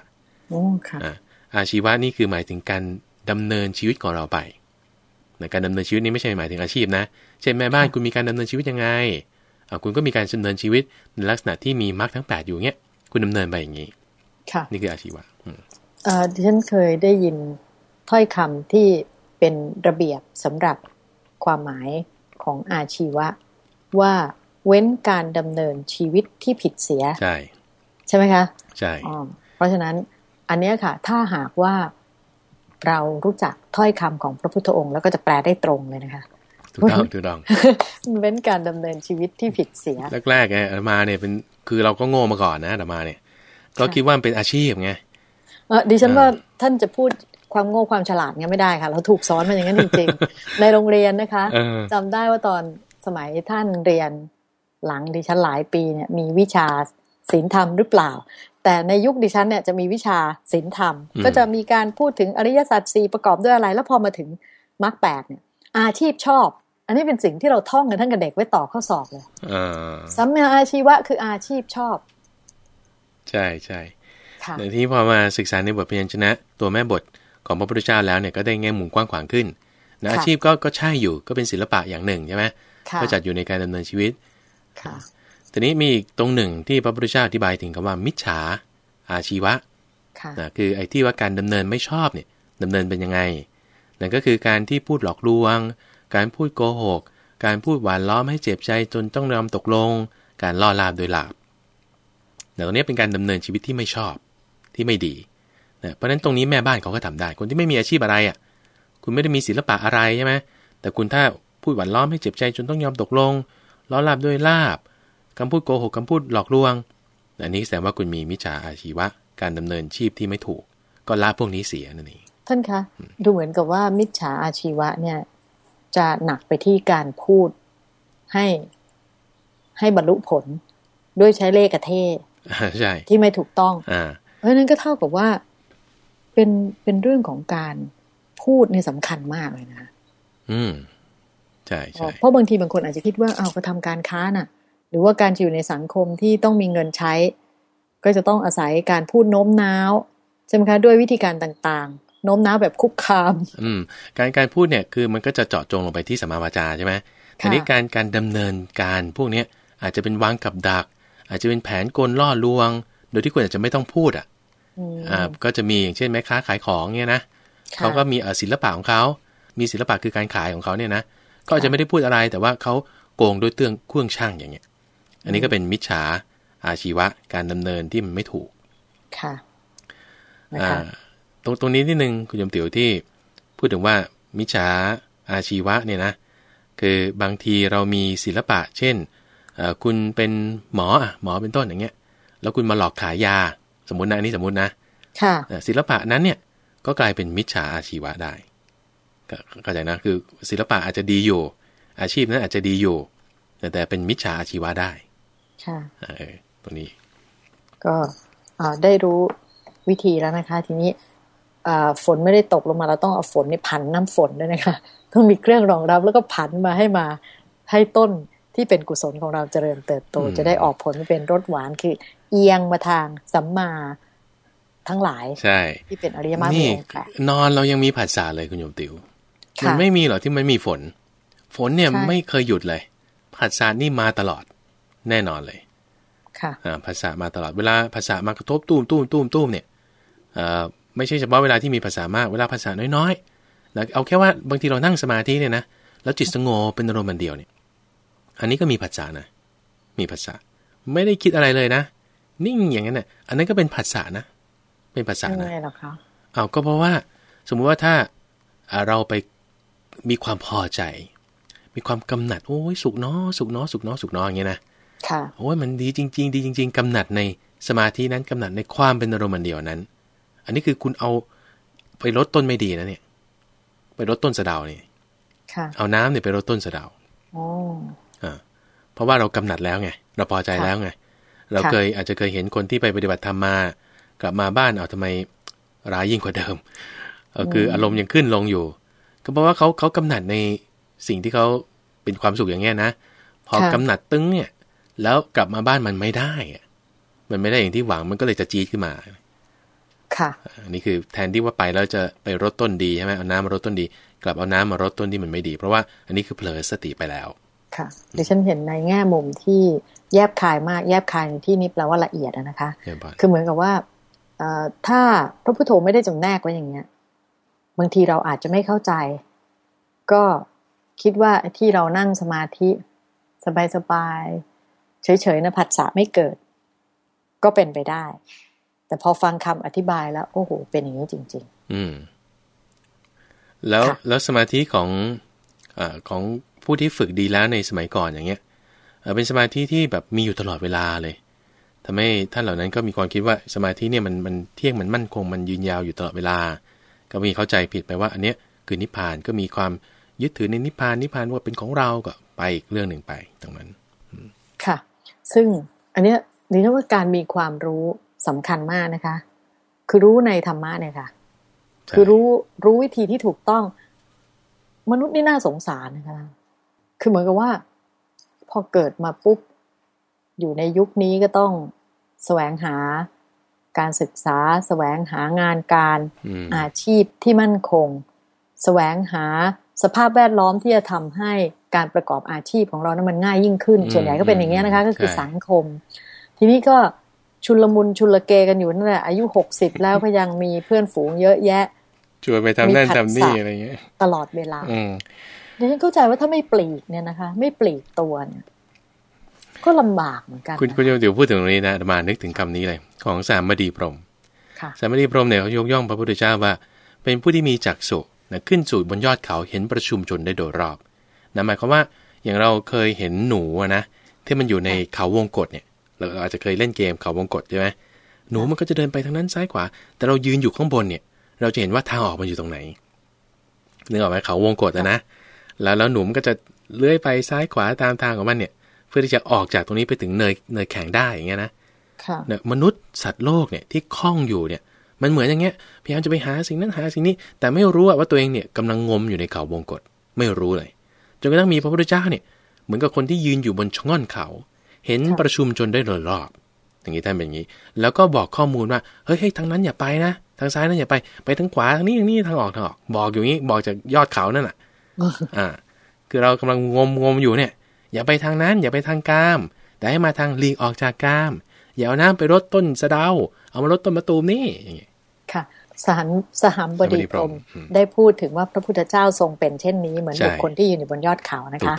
โอ้ค่ะอะอาชีวะนี่คือหมายถึงการดำเนินชีวิตของเราไปนะการดำเนินชีวิตนี้ไม่ใช่หมายถึงอาชีพนะ เช่นแม่บ้านคุณมีการดำเนินชีวิตยังไงอะคุณก็มีการดำเนินชีวิตในลักษณะที่มีมรรคทั้ง 8 อยู่เงี้ย คุณดำเนินไปอย่างนี้ ค่ะ นี่คืออาชีวะอืมเอ่อ ดิฉันเคยได้ยินถ้อยคำที่เป็นระเบียบสำหรับความหมายของอาชีวะ ว่าเว้นการดำเนินชีวิตที่ผิดเสีย ใช่ ใช่ไหมคะใช่อ๋อเพราะฉะนั้นอันเนี้ยค่ะ ถ้าหากว่าเรารู้จักถ้อยคำของพระพุทธองค์ แล้วก็จะแปลได้ตรงเลยนะคะถูกต้องถูกต้องเว้นการดำเนินชีวิตที่ผิดเสียแรกๆไงอาตมาเนี่ยเป็นคือเราก็โง่มาก่อนนะอาตมาเนี่ย ก็คิดว่ามันเป็นอาชีพไงเออ ดิฉันเออว่าท่านจะพูดความโง่ความฉลาดเงี้ยไม่ได้ค่ะเราถูกสอนมาอย่างนั้นจริงๆ ในโรงเรียนนะคะเออจำได้ว่าตอนสมัยท่านเรียนหลังดิฉันหลายปีเนี่ยมีวิชาศีลธรรมหรือเปล่า แต่ในยุคดิฉันเนี่ยจะมีวิชาศีลธรรมอืมก็จะมีการพูดถึงอริยสัจสี่ประกอบด้วยอะไร แล้วพอมาถึงมรรคแปดเนี่ย อาชีพชอบ อันนี้เป็นสิ่งที่เราท่องกันทั้งกับเด็กไว้ต่อข้อสอบเลยเออสัมมาอาชีวะคืออาชีพชอบ ใช่ใช่ ค่ะแต่ที่พอมาศึกษาในบทพยัญชนะ ตัวแม่บทของพระพุทธเจ้าแล้วเนี่ยก็ได้แง่มุมกว้างขวางขึ้นนะค่ะอาชีพก็ก็ใช่อยู่ก็เป็นศิลปะอย่างหนึ่งใช่ไหมค่ะก็จัดอยู่ในการดำเนินชีวิตค่ะทีนี้มีอีกตรงหนึ่งที่พระพุทธเจ้าอธิบายถึงคำว่ามิจฉาอาชีวะค่ะนะคือไอ้ที่ว่าการดำเนินไม่ชอบเนี่ยดำเนินเป็นยังไงนั่นก็คือการที่พูดหลอกลวง การพูดโกหก การพูดหวานล้อมให้เจ็บใจจนต้องยอมตกลง การล่อลาบโดยลาบแต่ตรงนี้เป็นการดำเนินชีวิตที่ไม่ชอบ ที่ไม่ดีนะเพราะฉะนั้นตรงนี้แม่บ้านเขาก็ทำได้ คนที่ไม่มีอาชีพอะไรอะ คุณไม่ได้มีศิลปะอะไรใช่ไหมแต่คุณถ้าพูดหวานล้อมให้เจ็บใจจนต้องยอมตกลง ล้อลาบด้วยลาบคำพูดโกหกคำพูดหลอกลวง อันนี้แสดงว่าคุณมีมิจฉาอาชีวะ การดำเนินชีพที่ไม่ถูก ก็ละพวกนี้เสียนั่นเองท่านคะดูเหมือนกับว่ามิจฉาอาชีวะเนี่ย จะหนักไปที่การพูดให้ให้บรรลุผล ด้วยใช้เลขกระเทใช่ที่ไม่ถูกต้อง อ่าเพ ราะฉะนั้นก็เท่ากับว่าเป็นเป็นเรื่องของการพูดในยสำคัญมากเลยนะอืมใช่ใช่เพราะบางทีบางคนอาจจะคิดว่าอ้าวก็ทำการค้าน่ะ หรือว่าการจะอยู่ในสังคมที่ต้องมีเงินใช้ ก็จะต้องอาศัยการพูดโน้มน้าวใช่ไหมคะด้วยวิธีการต่างๆ โน้มน้าวแบบคุกคาม อืม การการพูดเนี่ยคือมันก็จะเจาะจงลงไปที่สัมมาวาจาใช่ไหมทีนี้การการดำเนินการพวกเนี้ยอาจจะเป็นวางกับดัก อาจจะเป็นแผนกลล่อลวง โดยที่คุณอาจจะไม่ต้องพูดอะ อืมอ่าก็จะมีอย่างเช่นแม่ค้าขายของเนี่ยนะค่ะเขาก็มีเอ่อศิลปะของเขามีศิลปะคือการขายของเขาเนี่ยนะก็อาจจะไม่ได้พูดอะไรแต่ว่าเขาโกงด้วยเตื้องเครื่องช่างอย่างเงี้ย อันนี้ก็เป็นมิจฉาอาชีวะการดำเนินที่มันไม่ถูก ค่ะนะอ่าคะตรงตรงนี้นิดนึงคุณยมติ๋วที่พูดถึงว่ามิจฉาอาชีวะเนี่ยนะ คือบางทีเรามีศิลปะ เช่นเอ่อคุณเป็นหมออะหมอเป็นต้นอย่างเงี้ย แล้วคุณมาหลอกขายยา สมมตินะอันนี้สมมตินะ ค่ะเอ่อศิลปะนั้นเนี่ยก็กลายเป็นมิจฉาอาชีวะได้ก็เข้าใจนะคือศิลปะอาจจะดีอยู่ อาชีพนั้นอาจจะดีอยู่แต่แต่เป็นมิจฉาอาชีวะได้ ค่ะเออตรงนี้ ก็อ่าได้รู้วิธีแล้วนะคะ ทีนี้อ่าฝนไม่ได้ตกลงมาเราต้องเอาฝนนี่ผันน้ำฝนด้วยนะคะ ต้องมีเครื่องรองรับแล้วก็ผันมาให้มาให้ต้น ที่เป็นกุศลของเราเจริญเติบโตอืมจะได้ออกผลเป็นรสหวานคือ เอียงมาทางสัมมาทั้งหลาย ใช่ ที่เป็นอริยมรรคมีนี่องค์แปดนอนเรายังมีผัสสะเลยคุณโยมติวค่ะมันไม่มีหรอกที่มันมีฝน ฝนเนี่ยใช่ไม่เคยหยุดเลยผัสสะนี่มาตลอด แน่นอนเลยค่ะอ่าผัสสะมาตลอดเวลาผัสสะมากระทบตุ้มตุ้มตุ้มตุ้มเนี่ยเอ่อไม่ใช่เฉพาะเวลาที่มีภาษามากเวลาภาษาน้อยๆแล้วเอาแค่ว่าบางทีเรานั่งสมาธิเนี่ยนะแล้วจิตสงบเป็นอารมณ์อันเดียวเนี่ย อันนี้ก็มีผัสสะนะ มีผัสสะไม่ได้คิดอะไรเลยนะ นิ่งอย่างนั้นน่ะ อันนั้นก็เป็นผัสสะนะ เป็นผัสสะยังนะไงเหรอคะเอาก็เพราะว่า สมมุติว่าถ้าอ่าเราไปมีความพอใจ มีความกำหนัด โอ้ยสุขเนาะสุขเนาะสุขเนาะสุขเนาะอย่างเงี้ยนะค่ะโอ้ยมันดีจริง ๆ ดีจริง ๆกำหนัดในสมาธินั้นกำหนัดในความเป็นอารมณ์อันเดียวนั้น อันนี้คือคุณเอาไปลดต้นไม่ดีนะเนี่ย ไปลดต้นสะเดาเนี่ยค่ะเอาน้ำเนี่ยไปลดต้นสะเดาอ๋ออ่า เพราะว่าเรากำหนัดแล้วไง เราพอใจค่ะแล้วไง เราค่ะเคยอาจจะเคยเห็นคนที่ไปปฏิบัติธรรมมา กลับมาบ้านเอาทำไมร้ายยิ่งกว่าเดิมเออคืออารมณ์ยังขึ้นลงอยู่ ก็เพราะว่าเขาเขากำหนัดในสิ่งที่เขาเป็นความสุขอย่างเงี้ยนะ พอกำหนัดตึงเนี่ย แล้วกลับมาบ้านมันไม่ได้อะมันไม่ได้อย่างที่หวังมันก็เลยจะจี๊ดขึ้นมา ค่ะ อันนี้คือแทนที่ว่าไปแล้วจะไปรดต้นดีใช่ไหมเอาน้ำมารดต้นดี กลับเอาน้ำมารดต้นที่มันไม่ดี เพราะว่าอันนี้คือเผลอสติไปแล้ว ค่ะดิฉันเห็นในแง่มุมที่แยบคายมากแยบคายในที่นี้แปลว่าละเอียดอะนะคะเรียนบอลคือเหมือนกับว่าเอ่อถ้าพระพุทโธไม่ได้จำแนกไว้อย่างเงี้ย บางทีเราอาจจะไม่เข้าใจ ก็คิดว่าที่เรานั่งสมาธิ สบายๆ เฉยๆนะผัสสะไม่เกิด ก็เป็นไปได้ แต่พอฟังคำอธิบายแล้ว โอ้โห เป็นอย่างนี้จริงอืม แล้วค่ะแล้วสมาธิของเอ่อของ ผู้ที่ฝึกดีแล้วในสมัยก่อนอย่างเงี้ยเอ่อเป็นสมาธิที่แบบมีอยู่ตลอดเวลาเลยทำให้ท่านเหล่านั้นก็มีความคิดว่าสมาธิเนี่ยมันมันเที่ยงมันมั่นคงมันยืนยาวอยู่ตลอดเวลา ก็มีเข้าใจผิดไปว่าอันเนี้ยคือนิพพานก็มีความยึดถือในนิพพานนิพพานว่าเป็นของเราก็ไปอีกเรื่องหนึ่งไปตรงนั้นค่ะ ซึ่งอันเนี้ยดิฉันว่าการมีความรู้สำคัญมากนะคะ คือรู้ในธรรมะเนี่ยค่ะ คือรู้รู้วิธีที่ถูกต้อง มนุษย์นี่น่าสงสารนะคะ คือเหมือนกับว่า พอเกิดมาปุ๊บ อยู่ในยุคนี้ก็ต้องแสวงหาการศึกษา แสวงหางานการอาชีพที่มั่นคง แสวงหาสภาพแวดล้อมที่จะทำให้การประกอบอาชีพของเรานั้นมันง่ายยิ่งขึ้น ส่วนใหญ่ก็เป็นอย่างนี้นะคะ ก็คือสังคม ทีนี้ก็ชุลมุนชุลเกกันอยู่นั่นแหละอายุหกสิบแล้วก็ยังมีเพื่อนฝูงเยอะแยะชวนไปทำนั่นทำนี่อะไรเงี้ยตลอดเวลา ดิฉันเข้าใจว่าถ้าไม่ปลีกเนี่ยนะคะ ไม่ปลีกตัวเนี่ย ก็ลำบากเหมือนกัน คุณคุณโยมเดี๋ยวพูดถึงตรงนี้นะมานึกถึงคำนี้เลย ของสามบดีพรมสามบดีพรมเนี่ยเขายกย่องพระพุทธเจ้าว่า เป็นผู้ที่มีจักษุนะขึ้นสู่บนยอดเขาเห็นประชุมชนได้โดยรอบนะหมายความว่าอย่างเราเคยเห็นหนูนะที่มันอยู่ในเขาวงกฏเนี่ย เราอาจจะเคยเล่นเกมเขาวงกฏใช่ไหมหนูมันก็จะเดินไปทางนั้นซ้ายขวา แต่เรายืนอยู่ข้างบนเนี่ย เราจะเห็นว่าทางออกมันอยู่ตรงไหนนึกออกไหมเขาวงกฏนะ แล้วแล้วหนูมันก็จะเลื้อยไปซ้ายขวาตามทางของมันเนี่ย เพื่อที่จะออกจากตรงนี้ไปถึงเนยเนยแข็งได้อย่างเงี้ยนะเนี่ยมนุษย์สัตว์โลกเนี่ยที่คล้องอยู่เนี่ย มันเหมือนอย่างเงี้ยพยายามจะไปหาสิ่งนั้นหาสิ่งนี้ แต่ไม่รู้ว่าตัวเองเนี่ยกำลังงมอยู่ในเขาวงกฏไม่รู้เลยจนกระทั่งมีพระพุทธเจ้าเนี่ยเหมือนกับคนที่ยืนอยู่บนช่องเขา เห็นประชุมจนได้เลยรอบ อย่างนี้ท่านเป็นอย่างนี้ แล้วก็บอกข้อมูลว่าเฮ้ยทางนั้นอย่าไปนะทางซ้ายนั้นอย่าไปไปทางขวาทางนี้ทางนี้ทางออกทางออก บอกอยู่นี้บอกจากยอดเขานั่นแหะ อ่า คือเรากำลังงมงมอยู่เนี่ย อย่าไปทางนั้น อย่าไปทางกาม แต่ให้มาทางลีกออกจากกาม อย่าเอาน้ำไปรดต้นสะเดา เอามารดต้นมะตูมนี่อย่างนี้ค่ะสหันสหามบดีพรมได้พูดถึงว่าพระพุทธเจ้าทรงเป็นเช่นนี้เหมือนบุคคลที่อยู่ในบนยอดเขานะคะ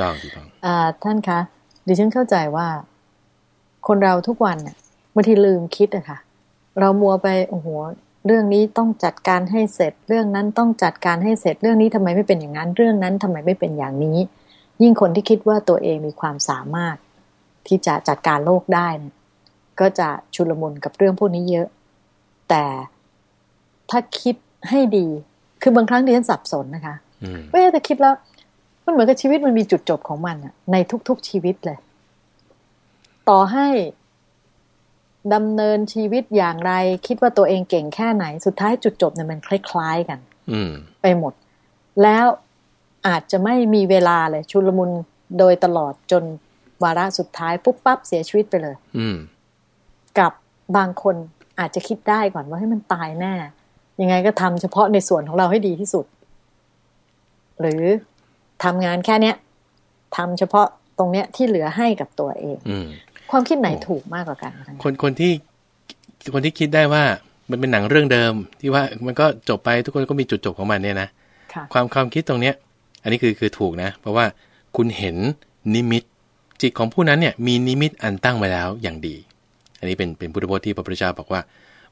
ท่านคะดิฉันเข้าใจว่า คนเราทุกวันเนี่ยบางทีลืมคิดอะค่ะ เรามัวไปโอ้โห เรื่องนี้ต้องจัดการให้เสร็จ เรื่องนั้นต้องจัดการให้เสร็จ เรื่องนี้ทำไมไม่เป็นอย่างนั้น เรื่องนั้นทำไมไม่เป็นอย่างนี้ ยิ่งคนที่คิดว่าตัวเองมีความสามารถ ที่จะจัดการโลกได้เนี่ยก็จะชุลมุนกับเรื่องพวกนี้เยอะ แต่ถ้าคิดให้ดี คือบางครั้งดิฉันสับสนนะคะไม่แต่คิดแล้ว มันเหมือนกับชีวิตมันมีจุดจบของมันอะในทุก ๆชีวิตเลย ต่อให้ ดำเนินชีวิตอย่างไร คิดว่าตัวเองเก่งแค่ไหน สุดท้ายจุดจบเนี่ยมันคล้ายๆกันอืไปหมด แล้วอาจจะไม่มีเวลาเลย ชุลมุนโดยตลอดจนวาระสุดท้ายปุ๊บปั๊บเสียชีวิตไปเลยอืกับบางคนอาจจะคิดได้ก่อนว่าให้มันตายแน่ยังไงก็ทำเฉพาะในส่วนของเราให้ดีที่สุด หรือทำงานแค่เนี้ยทำเฉพาะตรงเนี้ยที่เหลือให้กับตัวเอง ความคิดไหนถูกมากกว่ากัน คนคนที่คนที่คิดได้ว่ามันเป็นหนังเรื่องเดิม ที่ว่ามันก็จบไปทุกคนก็มีจุดจบของมันเนี่ยนะความความคิดตรงเนี้ย อันนี้คือคือถูกนะ เพราะว่าคุณเห็นนิมิต จิตของผู้นั้นเนี่ยมีนิมิตอันตั้งไว้แล้วอย่างดี อันนี้เป็นเป็นพุทธพจน์ที่พระพุทธเจ้าบอกว่า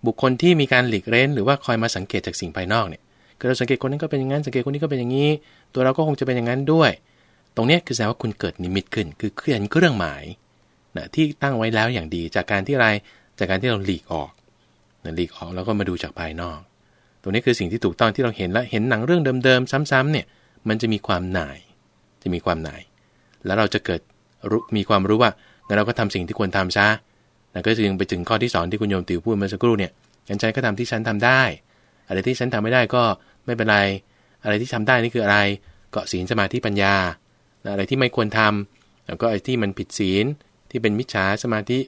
บุคคลที่มีการหลีกเล้น หรือว่าคอยมาสังเกตจากสิ่งภายนอกเนี่ยคือเราสังเกตคนนั้นก็เป็นอย่างนั้นสังเกตคนนี้ก็เป็นอย่างนี้ ตัวเราก็คงจะเป็นอย่างนั้นด้วย ตรงนี้คือแสดงว่าคุณเกิดนิมิตขึ้น คือเคลื่อนเครื่องหมาย นะที่ตั้งไว้แล้วอย่างดีจากการที่ไรจากการที่เราหลีกออกนะหลีกออกแล้วก็มาดูจากภายนอกตรงนี้คือสิ่งที่ถูกต้องที่เราเห็นและเห็นหนังเรื่องเดิมๆซ้ำๆเนี่ยมันจะมีความหน่าย จะมีความหน่าย แล้วเราจะเกิดมีความรู้ว่างั้นเราก็ทำสิ่งที่ควรทำซะแล้วก็จึงไปถึงข้อที่สอนที่คุณโยมติวพูดเมื่อสักครู่เนี่ยยันใจก็ทำที่ฉันทำได้ อะไรที่ฉันทำไม่ได้ก็ไม่เป็นไร อะไรที่ทำได้นี่คืออะไร เกาะศีลสมาธิปัญญา อะไรที่ไม่ควรทำแล้วก็ไอ้ที่มันผิดศีล ที่เป็นมิจฉาสมาธิ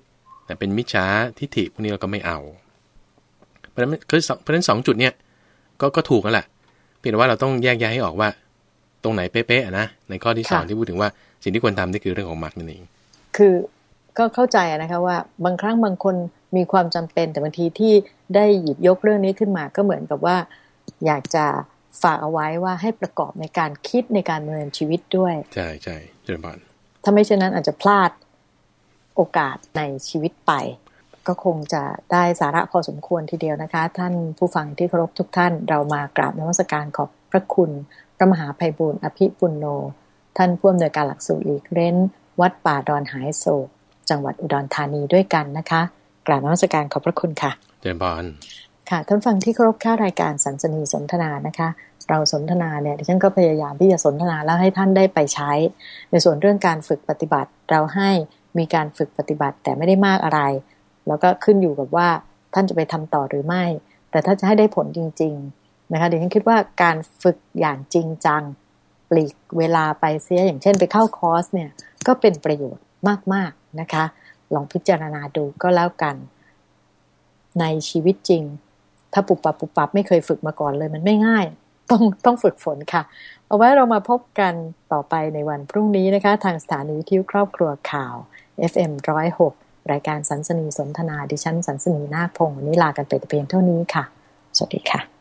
แต่เป็นมิจฉาทิฏฐิพวกนี้เราก็ไม่เอา เพราะฉะนั้นคือเพราะฉะนั้นสองจุดเนี่ยก็ก็ถูกแล้วแหละเพียงแต่ว่าเราต้องแยกแยะให้ออกว่า ตรงไหนเป๊ะๆนะในข้อที่สองที่พูดถึงว่าสิ่งที่ควรทำนี่คือเรื่องของมรรคนั่นเองคือก็เข้าใจนะคะว่าบางครั้งบางคนมีความจำเป็นแต่บางทีที่ได้หยิบยกเรื่องนี้ขึ้นมาก็เหมือนกับว่า อยากจะฝากเอาไว้ว่าให้ประกอบในการคิดในการดำเนินชีวิตด้วย ใช่ใช่เจริญพรถ้าไม่เช่นนั้นอาจจะพลาด โอกาสในชีวิตไป ก็คงจะได้สาระพอสมควรทีเดียวนะคะ ท่านผู้ฟังที่เคารพทุกท่านเรามากราบนมัสการขอบพระคุณพระมหาภัยบุญอภิปุณโน ท่านผู้อำนวยการหลักสูตรอีกเร้น วัดป่าดอนหายโศก จังหวัดอุดรธานีด้วยกันนะคะ กราบนมัสการขอบพระคุณค่ะเจริญพรค่ะท่านฟังที่ครบค่ารายการสันสนีสนทนานะคะ เราสนทนาเนี่ยดิฉันก็พยายามที่จะสนทนาแล้วให้ท่านได้ไปใช้ ในส่วนเรื่องการฝึกปฏิบัติเราให้ มีการฝึกปฏิบัติแต่ไม่ได้มากอะไร แล้วก็ขึ้นอยู่กับว่าท่านจะไปทำต่อหรือไม่ แต่ถ้าจะให้ได้ผลจริง ๆ นะคะดิฉันคิดว่าการฝึกอย่างจริงจังปลีกเวลาไปเสียอย่างเช่นไปเข้าคอร์สเนี่ยก็เป็นประโยชน์มากๆนะคะ ลองพิจารณาดูก็แล้วกัน ในชีวิตจริง ถ้าปุบปับปุบปับไม่เคยฝึกมาก่อนเลยมันไม่ง่าย ต้องต้องฝึกฝนค่ะ เอาไว้เรามาพบกันต่อไปในวันพรุ่งนี้นะคะ ทางสถานีวิทยุครอบครัวข่าว FM106 รายการสันสนีสนทนาดิฉันสันสนีนาคพงศ์วันนี้ลากันไปแต่เพียงเท่านี้ค่ะ สวัสดีค่ะ